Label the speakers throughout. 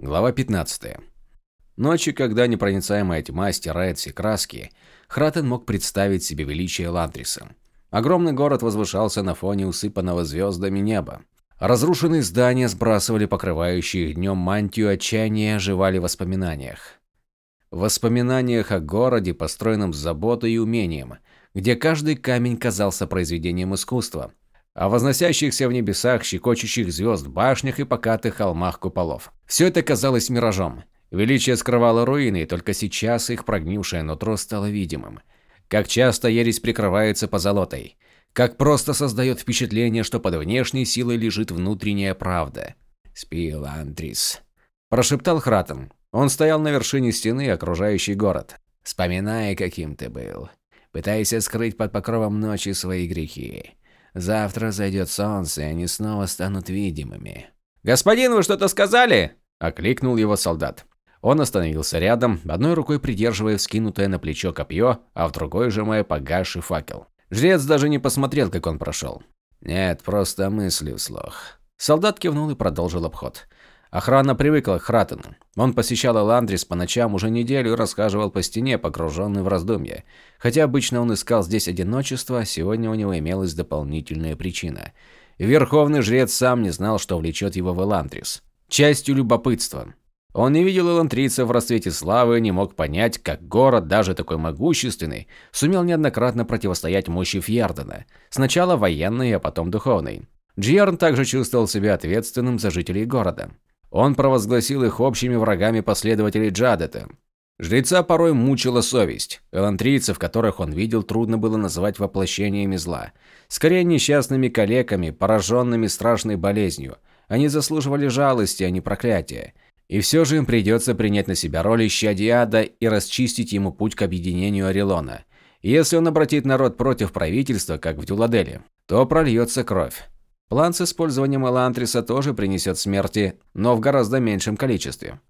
Speaker 1: Глава 15. Ночи, когда непроницаемая тьма стирает все краски, Хратен мог представить себе величие Ландриса. Огромный город возвышался на фоне усыпанного звездами неба. Разрушенные здания сбрасывали покрывающие днем мантию отчаяния оживали в воспоминаниях. В воспоминаниях о городе, построенном с заботой и умением, где каждый камень казался произведением искусства, о возносящихся в небесах щекочущих звезд башнях и покатых холмах куполов. Все это казалось миражом. Величие скрывало руины, и только сейчас их прогнившее нутро стало видимым. Как часто ересь прикрывается позолотой. Как просто создает впечатление, что под внешней силой лежит внутренняя правда. «Спи, Лантрис», – прошептал Хратен. Он стоял на вершине стены, окружающий город. «Вспоминай, каким ты был. Пытайся скрыть под покровом ночи свои грехи. Завтра зайдет солнце, и они снова станут видимыми.
Speaker 2: «Господин, вы что-то сказали?»
Speaker 1: – окликнул его солдат. Он остановился рядом, одной рукой придерживая вскинутое на плечо копье, а в другой сжимая погасший факел. Жрец даже не посмотрел, как он прошел. «Нет, просто мысли вслух». Солдат кивнул и продолжил обход. Охрана привыкла к Хратену. Он посещал Эландрис по ночам уже неделю и расхаживал по стене, погруженный в раздумья. Хотя обычно он искал здесь одиночество, сегодня у него имелась дополнительная причина. Верховный жрец сам не знал, что влечет его в Эландрис. Частью любопытства. Он не видел элантрийцев в расцвете славы, не мог понять, как город, даже такой могущественный, сумел неоднократно противостоять мощи Фьярдена. Сначала военной, а потом духовной. Джиарн также чувствовал себя ответственным за жителей города. Он провозгласил их общими врагами последователей Джадета. Жреца порой мучила совесть. Элантрийцев, которых он видел, трудно было называть воплощениями зла. Скорее несчастными калеками, пораженными страшной болезнью. Они заслуживали жалости, а не проклятия. И все же им придется принять на себя роль ищадиада и расчистить ему путь к объединению Орелона. если он обратит народ против правительства, как в Дюладеле, то прольется кровь. План с использованием Элантриса тоже принесет смерти, но в гораздо меньшем количестве.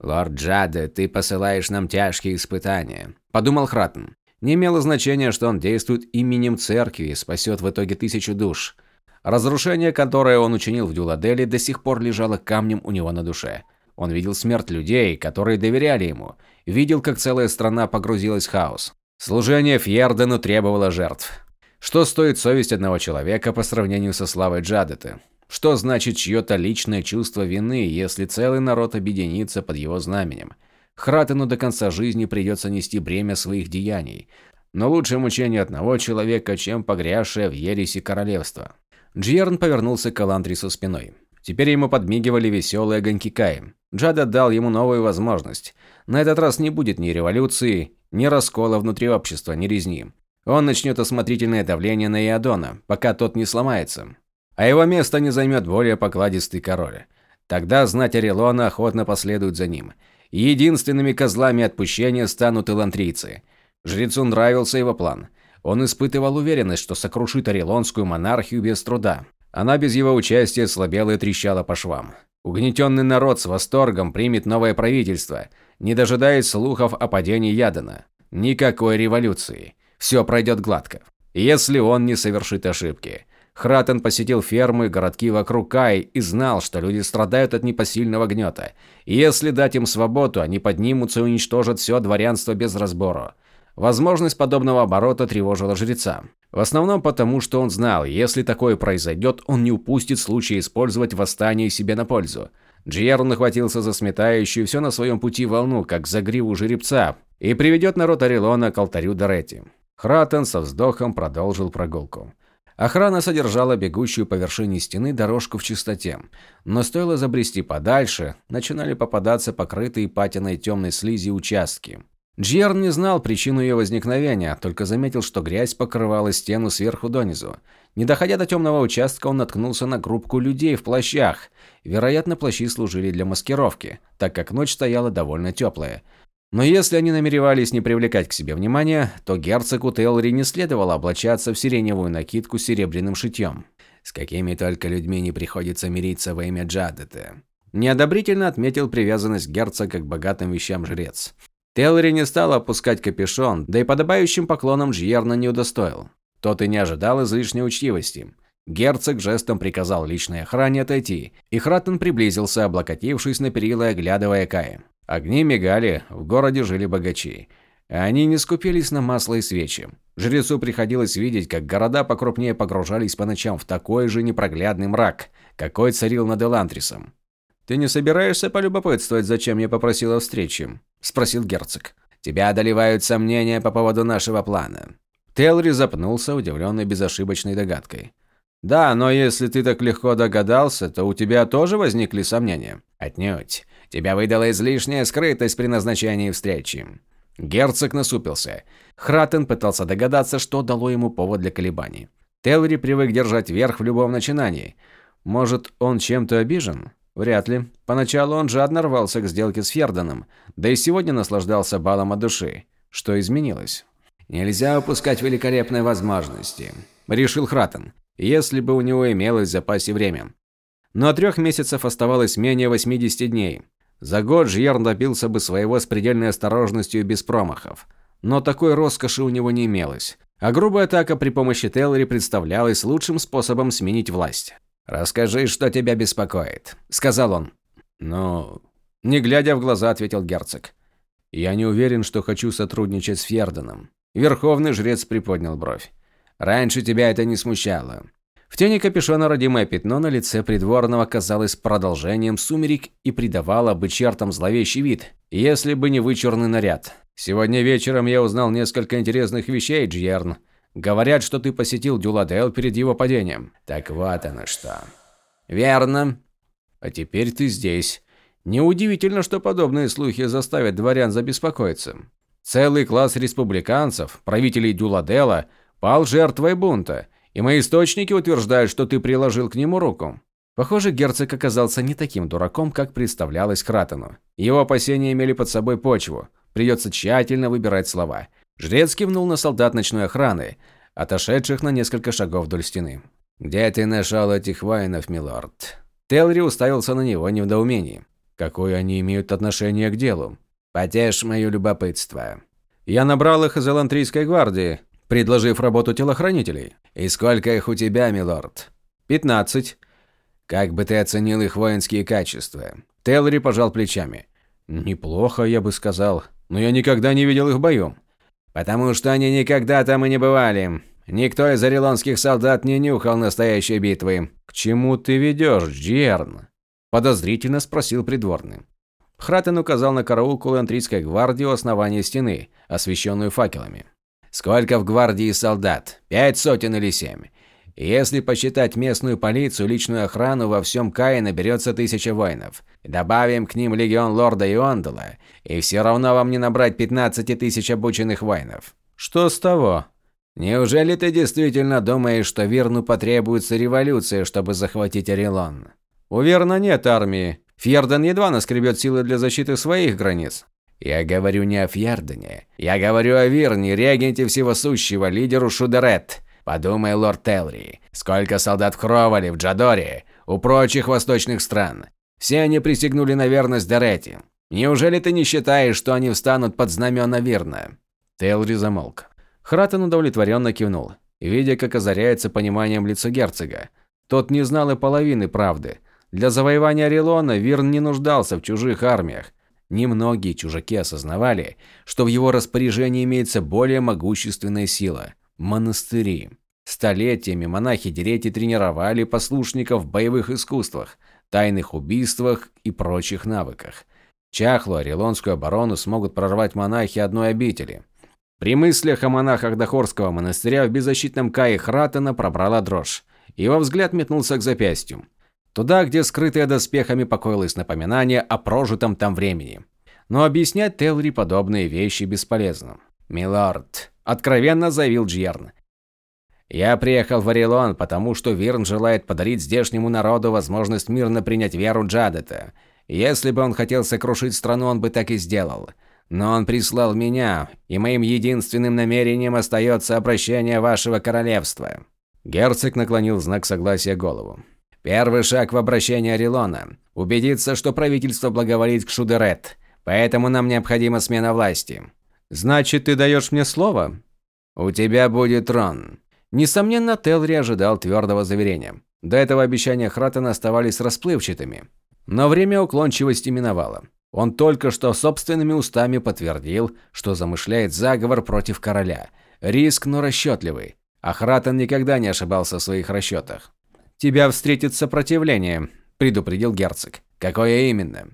Speaker 2: «Лорд Джаде, ты посылаешь нам тяжкие испытания», – подумал Хратен.
Speaker 1: Не имело значения, что он действует именем церкви и спасет в итоге тысячу душ. Разрушение, которое он учинил в Дюладеле, до сих пор лежало камнем у него на душе. Он видел смерть людей, которые доверяли ему, видел, как целая страна погрузилась в хаос. Служение Фьердену требовало жертв. Что стоит совесть одного человека по сравнению со славой Джадета? Что значит чье-то личное чувство вины, если целый народ объединится под его знаменем? Хратену до конца жизни придется нести бремя своих деяний. Но лучше мучение одного человека, чем погрязшее в ереси королевство. Джерн повернулся к Аландрису спиной. Теперь ему подмигивали веселые огоньки Каи. Джада дал ему новую возможность. На этот раз не будет ни революции, ни раскола внутри общества, ни резни. Он начнет осмотрительное давление на Иодона, пока тот не сломается. А его место не займет более покладистый король. Тогда знать Орелона охотно последует за ним. единственными козлами отпущения станут элантрийцы. Жрецу нравился его план. Он испытывал уверенность, что сокрушит орелонскую монархию без труда. Она без его участия слабела и трещала по швам. Угнетенный народ с восторгом примет новое правительство, не дожидаясь слухов о падении Ядана. Никакой революции. Все пройдет гладко. Если он не совершит ошибки. Хратен посетил фермы городки вокруг Кай и знал, что люди страдают от непосильного гнета. Если дать им свободу, они поднимутся и уничтожат все дворянство без разбору. Возможность подобного оборота тревожила жреца. В основном потому, что он знал, если такое произойдет, он не упустит случая использовать восстание себе на пользу. Джиерн нахватился за сметающую все на своем пути волну, как за гриву жеребца, и приведет народ Орелона к алтарю Доретти. Хратен со вздохом продолжил прогулку. Охрана содержала бегущую по вершине стены дорожку в чистоте, но стоило забрести подальше, начинали попадаться покрытые патиной темной слизи участки. Джерн не знал причину ее возникновения, только заметил, что грязь покрывала стену сверху донизу. Не доходя до темного участка, он наткнулся на группку людей в плащах. Вероятно, плащи служили для маскировки, так как ночь стояла довольно теплая. Но если они намеревались не привлекать к себе внимания, то герцогу Тейлори не следовало облачаться в сиреневую накидку с серебряным шитьем. С какими только людьми не приходится мириться во имя Джадета. Неодобрительно отметил привязанность герцога к богатым вещам жрец. Тейлори не стал опускать капюшон, да и подобающим поклоном Джьерна не удостоил. Тот и не ожидал излишней учтивости. Герцог жестом приказал личной охране отойти, и Хратен приблизился, облокотившись на перила и оглядывая Каи. Огни мигали, в городе жили богачи. Они не скупились на масло и свечи. Жрецу приходилось видеть, как города покрупнее погружались по ночам в такой же непроглядный мрак, какой царил над Элантрисом. «Ты не собираешься полюбопытствовать, зачем я попросил о встрече?» – спросил герцог. «Тебя одолевают сомнения по поводу нашего плана». Телри запнулся, удивленный безошибочной догадкой. «Да, но если ты так легко догадался, то у тебя тоже возникли сомнения?» «Отнюдь. Тебя выдала излишняя скрытость при назначении встречи». Герцог насупился. Хратен пытался догадаться, что дало ему повод для колебаний. Телри привык держать верх в любом начинании. Может, он чем-то обижен? Вряд ли. Поначалу он жадно рвался к сделке с Ферданом, да и сегодня наслаждался балом от души. Что изменилось? «Нельзя упускать великолепные возможности», – решил Хратен если бы у него имелось в запасе время. Но трех месяцев оставалось менее 80 дней. За год Жьерн добился бы своего с предельной осторожностью и без промахов. Но такой роскоши у него не имелось. А грубая атака при помощи Теллери представлялась лучшим способом сменить власть. «Расскажи, что тебя беспокоит», – сказал он. «Ну...» Не глядя в глаза, ответил герцог. «Я не уверен, что хочу сотрудничать с Фьерденом». Верховный жрец приподнял бровь. Раньше тебя это не смущало. В тени капюшона родимое пятно на лице придворного казалось продолжением сумерек и придавало бы чертам зловещий вид, если бы не вычурный наряд. Сегодня вечером я узнал несколько интересных вещей, Джерн. Говорят, что ты посетил Дюладел перед его падением. Так вот оно что. Верно. А теперь ты здесь. Неудивительно, что подобные слухи заставят дворян забеспокоиться. Целый класс республиканцев, правителей Дюладела – пал жертвой бунта, и мои источники утверждают, что ты приложил к нему руку. Похоже, герцог оказался не таким дураком, как представлялось Хратену. Его опасения имели под собой почву. Придется тщательно выбирать слова. Жрец кивнул на солдат ночной охраны, отошедших на несколько шагов вдоль стены. «Где ты нашел этих воинов, милорд?» Телри уставился на него не в недоумении. «Какое они имеют отношение к делу?» «Потешь мое любопытство». «Я набрал их из Элантрийской гвардии предложив работу телохранителей. «И сколько их у тебя, милорд?» «Пятнадцать». «Как бы ты оценил их воинские качества?» Телри пожал плечами. «Неплохо, я бы сказал, но я никогда не видел их в бою». «Потому что они никогда там и не бывали. Никто из орелонских солдат не нюхал настоящей битвы». «К чему ты ведешь, Джерн?» Подозрительно спросил придворный. Хратен указал на караулку Лантрийской гвардии у основания стены, освещенную факелами. Сколько в гвардии солдат? Пять сотен или семь? Если посчитать местную полицию, личную охрану, во всем Кае наберется тысяча воинов. Добавим к ним легион лорда Иондала, и все равно вам не набрать 15 тысяч обученных воинов. Что с того? Неужели ты действительно думаешь, что Вирну потребуется революция, чтобы захватить Орелон? У Верна нет армии. Фьерден едва наскребет силы для защиты своих границ. Я говорю не о Фьердене. Я говорю о Вирне, регенте всего сущего, лидеру Шудерет. Подумай, лорд Телри, сколько солдат в Хровале, в Джадоре, у прочих восточных стран. Все они присягнули на верность Дерете. Неужели ты не считаешь, что они встанут под знамена Вирна?» Телри замолк. Хратен удовлетворенно кивнул, видя, как озаряется пониманием лицо герцога. Тот не знал и половины правды. Для завоевания Орелона Вирн не нуждался в чужих армиях. Немногие чужаки осознавали, что в его распоряжении имеется более могущественная сила – монастыри. Столетиями монахи Дерети тренировали послушников в боевых искусствах, тайных убийствах и прочих навыках. Чахлую Орелонскую оборону смогут прорвать монахи одной обители. При мыслях о монахах Дахорского монастыря в беззащитном Кае Хратена пробрала дрожь. Его взгляд метнулся к запястью. Туда, где скрытое доспехами покоилось напоминание о прожитом там времени. Но объяснять Телри подобные вещи бесполезно. «Милорд», – откровенно заявил Джерн. «Я приехал в Орелон, потому что Вирн желает подарить здешнему народу возможность мирно принять веру Джадета. Если бы он хотел сокрушить страну, он бы так и сделал. Но он прислал меня, и моим единственным намерением остается обращение вашего королевства». Герцог наклонил знак согласия голову. Первый шаг в обращении Орелона – убедиться, что правительство благоволит к Шудерет, поэтому нам необходима смена власти. Значит, ты даешь мне слово? У тебя будет трон. Несомненно, Телри ожидал твердого заверения. До этого обещания Хратена оставались расплывчатыми. Но время уклончивости миновало. Он только что собственными устами подтвердил, что замышляет заговор против короля. Риск, но расчетливый. А Хратен никогда не ошибался в своих расчетах. «Тебя встретит сопротивление», – предупредил герцог. «Какое именно?»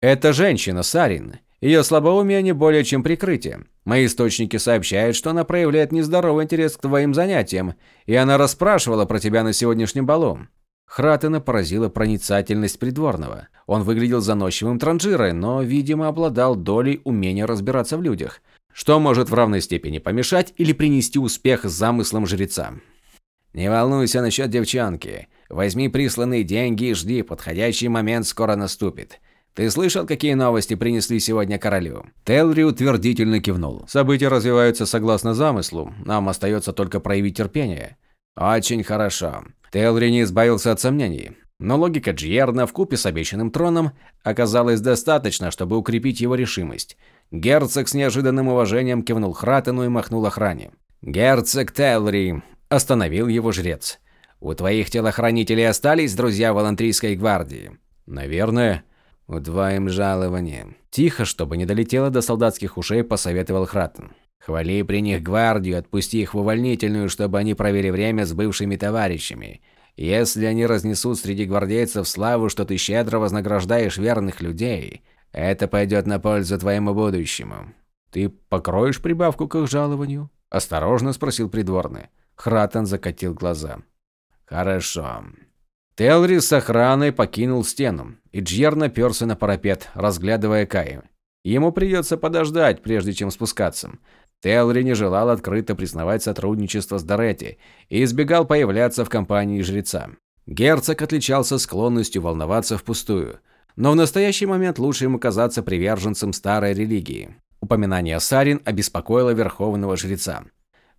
Speaker 1: «Это женщина, Сарин. Ее слабоумие не более чем прикрытие. Мои источники сообщают, что она проявляет нездоровый интерес к твоим занятиям, и она расспрашивала про тебя на сегодняшнем балу. Хратена поразила проницательность придворного. Он выглядел заносчивым транжирой, но, видимо, обладал долей умения разбираться в людях, что может в равной степени помешать или принести успех замыслам жреца.
Speaker 2: «Не волнуйся насчет девчонки. Возьми присланные деньги и жди, подходящий момент скоро наступит. Ты слышал, какие новости принесли сегодня королю?»
Speaker 1: Телри утвердительно кивнул. «События развиваются согласно замыслу. Нам остается только проявить терпение».
Speaker 2: «Очень хорошо».
Speaker 1: Телри не избавился от сомнений. Но логика Джиерна вкупе с обещанным троном оказалась достаточно, чтобы укрепить его решимость. Герцог с неожиданным уважением кивнул Хратену и махнул охране.
Speaker 2: «Герцог Телри», – остановил его жрец. «У твоих телохранителей остались друзья в Алантрийской гвардии?»
Speaker 1: «Наверное».
Speaker 2: «Удвоим жалование».
Speaker 1: Тихо, чтобы не долетело до солдатских ушей, посоветовал Хратен.
Speaker 2: «Хвали при них гвардию, отпусти их в увольнительную, чтобы они провели время с бывшими товарищами. Если они разнесут среди гвардейцев славу, что ты щедро вознаграждаешь верных людей, это пойдет на пользу твоему будущему».
Speaker 1: «Ты покроешь прибавку к их жалованию?» – осторожно спросил придворный. Хратен закатил глаза.
Speaker 2: «Хорошо.
Speaker 1: Телри с охраной покинул стену, и Джьер наперся на парапет, разглядывая Каи. Ему придется подождать, прежде чем спускаться. Телри не желал открыто признавать сотрудничество с Доретти и избегал появляться в компании жреца. Герцог отличался склонностью волноваться впустую, но в настоящий момент лучше ему казаться приверженцем старой религии. Упоминание Сарин обеспокоило верховного жреца.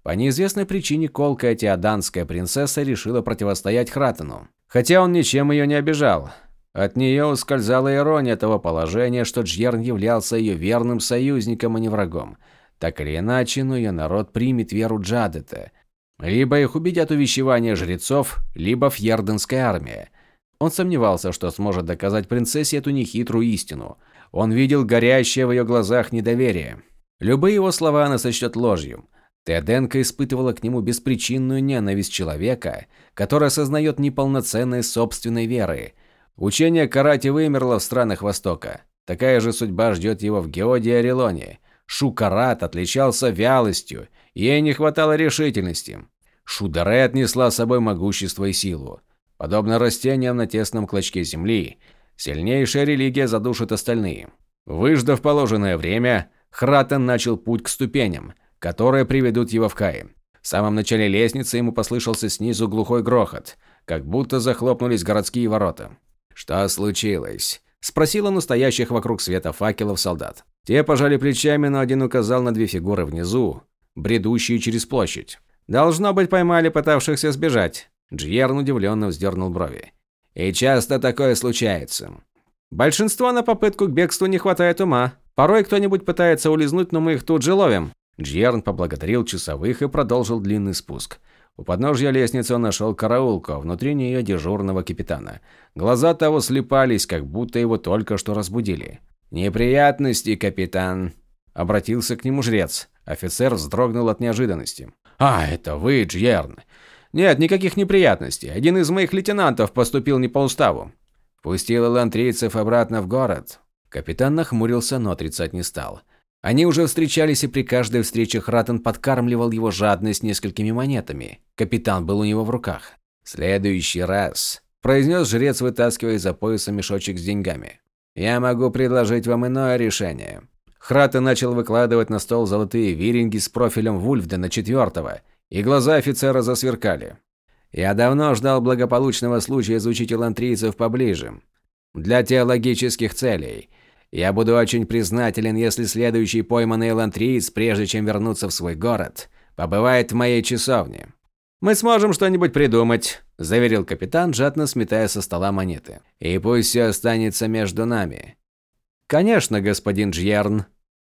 Speaker 1: По неизвестной причине колкая теоданская принцесса решила противостоять Хратену. Хотя он ничем ее не обижал. От нее ускользала ирония того положения, что Джьерн являлся ее верным союзником, а не врагом. Так или иначе, но ее народ примет веру Джадета. Либо их убедят увещевания жрецов, либо фьерденская армия. Он сомневался, что сможет доказать принцессе эту нехитрую истину. Он видел горящее в ее глазах недоверие. Любые его слова она сочтет ложью. Теоденко испытывала к нему беспричинную ненависть человека, который осознает неполноценность собственной веры. Учение карате вымерло в странах Востока. Такая же судьба ждет его в Геоде и Орелоне. Шукарат отличался вялостью, ей не хватало решительности. Шударе отнесла с собой могущество и силу. Подобно растениям на тесном клочке земли, сильнейшая религия задушит остальные. Выждав положенное время, Хратен начал путь к ступеням – которые приведут его в Каи. В самом начале лестницы ему послышался снизу глухой грохот, как будто захлопнулись городские ворота.
Speaker 2: «Что случилось?»
Speaker 1: – спросил он настоящих вокруг света факелов солдат. Те пожали плечами, но один указал на две фигуры внизу, бредущие через площадь. «Должно быть, поймали пытавшихся сбежать». Джьерн удивленно вздернул брови.
Speaker 2: «И часто такое случается».
Speaker 1: «Большинство на попытку к бегству не хватает ума. Порой кто-нибудь пытается улизнуть, но мы их тут же ловим. Джьерн поблагодарил часовых и продолжил длинный спуск. У подножья лестницы он нашел караулку, а внутри нее дежурного капитана. Глаза того слепались, как будто его только что разбудили.
Speaker 2: «Неприятности, капитан», – обратился к нему жрец.
Speaker 1: Офицер вздрогнул от неожиданности. «А, это вы, Джьерн?» «Нет, никаких неприятностей. Один из моих лейтенантов поступил не по уставу».
Speaker 2: «Пустил элантрийцев обратно в город».
Speaker 1: Капитан нахмурился, но отрицать не стал. Они уже встречались, и при каждой встрече Хратен подкармливал его жадность несколькими монетами. Капитан был у него в руках.
Speaker 2: «Следующий раз», – произнес жрец, вытаскивая из-за пояса мешочек с деньгами. «Я могу предложить вам иное решение».
Speaker 1: Хратен начал выкладывать на стол золотые виринги с профилем Вульфдена четвертого, и глаза офицера засверкали.
Speaker 2: «Я давно ждал благополучного случая изучить элантрийцев поближе. Для теологических целей – я буду очень признателен, если следующий пойманный элантриец, прежде чем вернуться в свой город, побывает в моей часовне.
Speaker 1: «Мы сможем что-нибудь придумать», – заверил капитан, жадно сметая со стола монеты.
Speaker 2: «И пусть все останется между нами».
Speaker 1: «Конечно, господин Джьерн»,